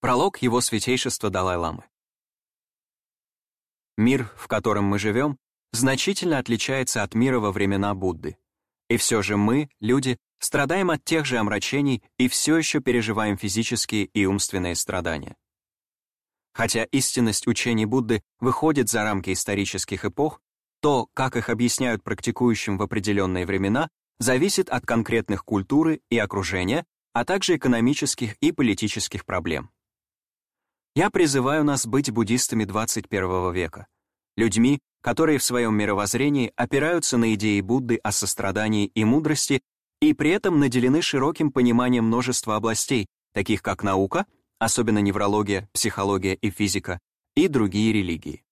Пролог его святейшества Далай-ламы. Мир, в котором мы живем, значительно отличается от мира во времена Будды. И все же мы, люди, страдаем от тех же омрачений и все еще переживаем физические и умственные страдания. Хотя истинность учений Будды выходит за рамки исторических эпох, то, как их объясняют практикующим в определенные времена, зависит от конкретных культуры и окружения, а также экономических и политических проблем. Я призываю нас быть буддистами 21 века, людьми, которые в своем мировоззрении опираются на идеи Будды о сострадании и мудрости и при этом наделены широким пониманием множества областей, таких как наука, особенно неврология, психология и физика, и другие религии.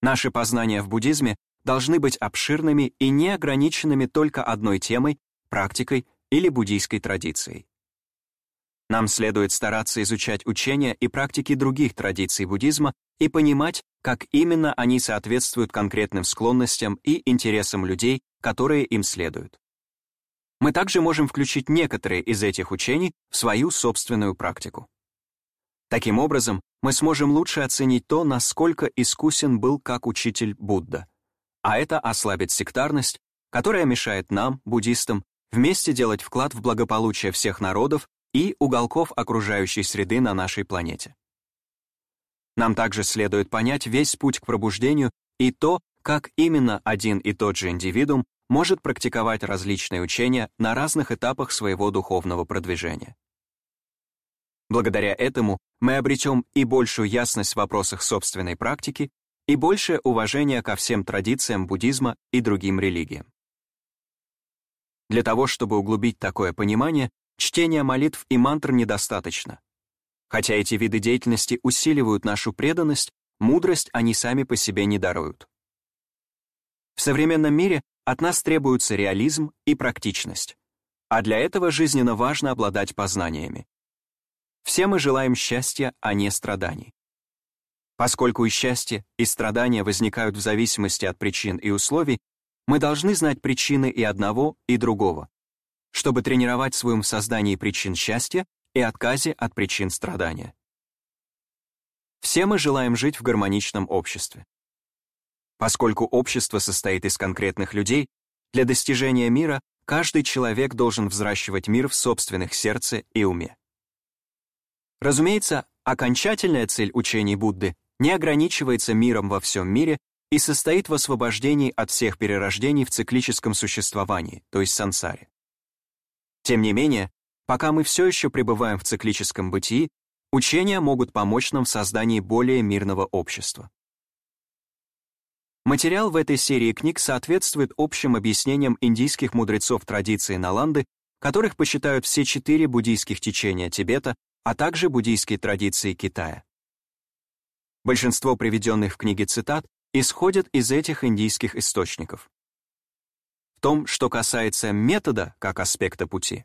Наши познания в буддизме должны быть обширными и не ограниченными только одной темой, практикой или буддийской традицией. Нам следует стараться изучать учения и практики других традиций буддизма и понимать, как именно они соответствуют конкретным склонностям и интересам людей, которые им следуют. Мы также можем включить некоторые из этих учений в свою собственную практику. Таким образом, мы сможем лучше оценить то, насколько искусен был как учитель Будда. А это ослабит сектарность, которая мешает нам, буддистам, вместе делать вклад в благополучие всех народов и уголков окружающей среды на нашей планете. Нам также следует понять весь путь к пробуждению и то, как именно один и тот же индивидуум может практиковать различные учения на разных этапах своего духовного продвижения. Благодаря этому мы обретем и большую ясность в вопросах собственной практики, и большее уважение ко всем традициям буддизма и другим религиям. Для того, чтобы углубить такое понимание, Чтения молитв и мантр недостаточно. Хотя эти виды деятельности усиливают нашу преданность, мудрость они сами по себе не даруют. В современном мире от нас требуются реализм и практичность, а для этого жизненно важно обладать познаниями. Все мы желаем счастья, а не страданий. Поскольку и счастье, и страдания возникают в зависимости от причин и условий, мы должны знать причины и одного, и другого, чтобы тренировать в создании причин счастья и отказе от причин страдания. Все мы желаем жить в гармоничном обществе. Поскольку общество состоит из конкретных людей, для достижения мира каждый человек должен взращивать мир в собственных сердце и уме. Разумеется, окончательная цель учений Будды не ограничивается миром во всем мире и состоит в освобождении от всех перерождений в циклическом существовании, то есть сансаре. Тем не менее, пока мы все еще пребываем в циклическом бытии, учения могут помочь нам в создании более мирного общества. Материал в этой серии книг соответствует общим объяснениям индийских мудрецов традиции Наланды, которых посчитают все четыре буддийских течения Тибета, а также буддийские традиции Китая. Большинство приведенных в книге цитат исходят из этих индийских источников том, что касается метода как аспекта пути,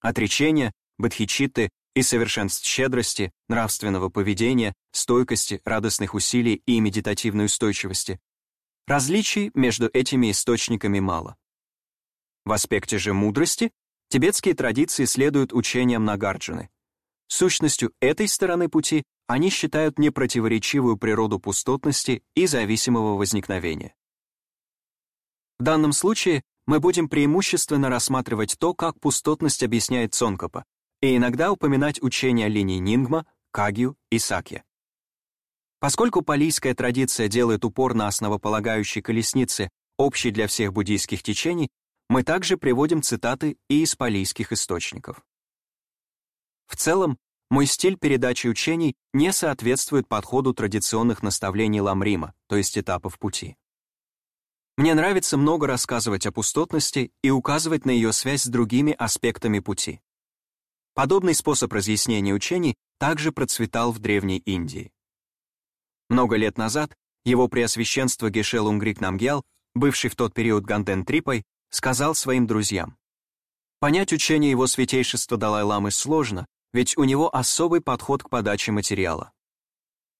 отречения, бодхичитты и совершенств щедрости, нравственного поведения, стойкости, радостных усилий и медитативной устойчивости, различий между этими источниками мало. В аспекте же мудрости тибетские традиции следуют учениям Нагарджины. Сущностью этой стороны пути они считают непротиворечивую природу пустотности и зависимого возникновения. В данном случае мы будем преимущественно рассматривать то, как пустотность объясняет Цонкопа, и иногда упоминать учения линий Нингма, Кагью и Сакья. Поскольку палийская традиция делает упор на основополагающей колеснице, общей для всех буддийских течений, мы также приводим цитаты и из палийских источников. В целом, мой стиль передачи учений не соответствует подходу традиционных наставлений Ламрима, то есть этапов пути. Мне нравится много рассказывать о пустотности и указывать на ее связь с другими аспектами пути. Подобный способ разъяснения учений также процветал в Древней Индии. Много лет назад его преосвященство Гешел Унгрик Намгьял, бывший в тот период Ганден Трипой, сказал своим друзьям, «Понять учение его святейшества Далай-ламы сложно, ведь у него особый подход к подаче материала.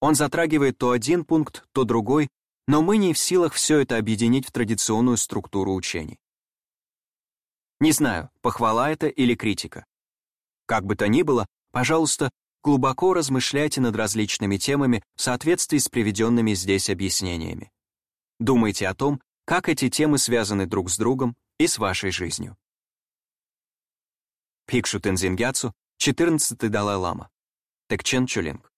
Он затрагивает то один пункт, то другой, но мы не в силах все это объединить в традиционную структуру учений. Не знаю, похвала это или критика. Как бы то ни было, пожалуйста, глубоко размышляйте над различными темами в соответствии с приведенными здесь объяснениями. Думайте о том, как эти темы связаны друг с другом и с вашей жизнью. Пикшу Тензингяцу, 14-й Далай-Лама. Тэкчен Чулинг.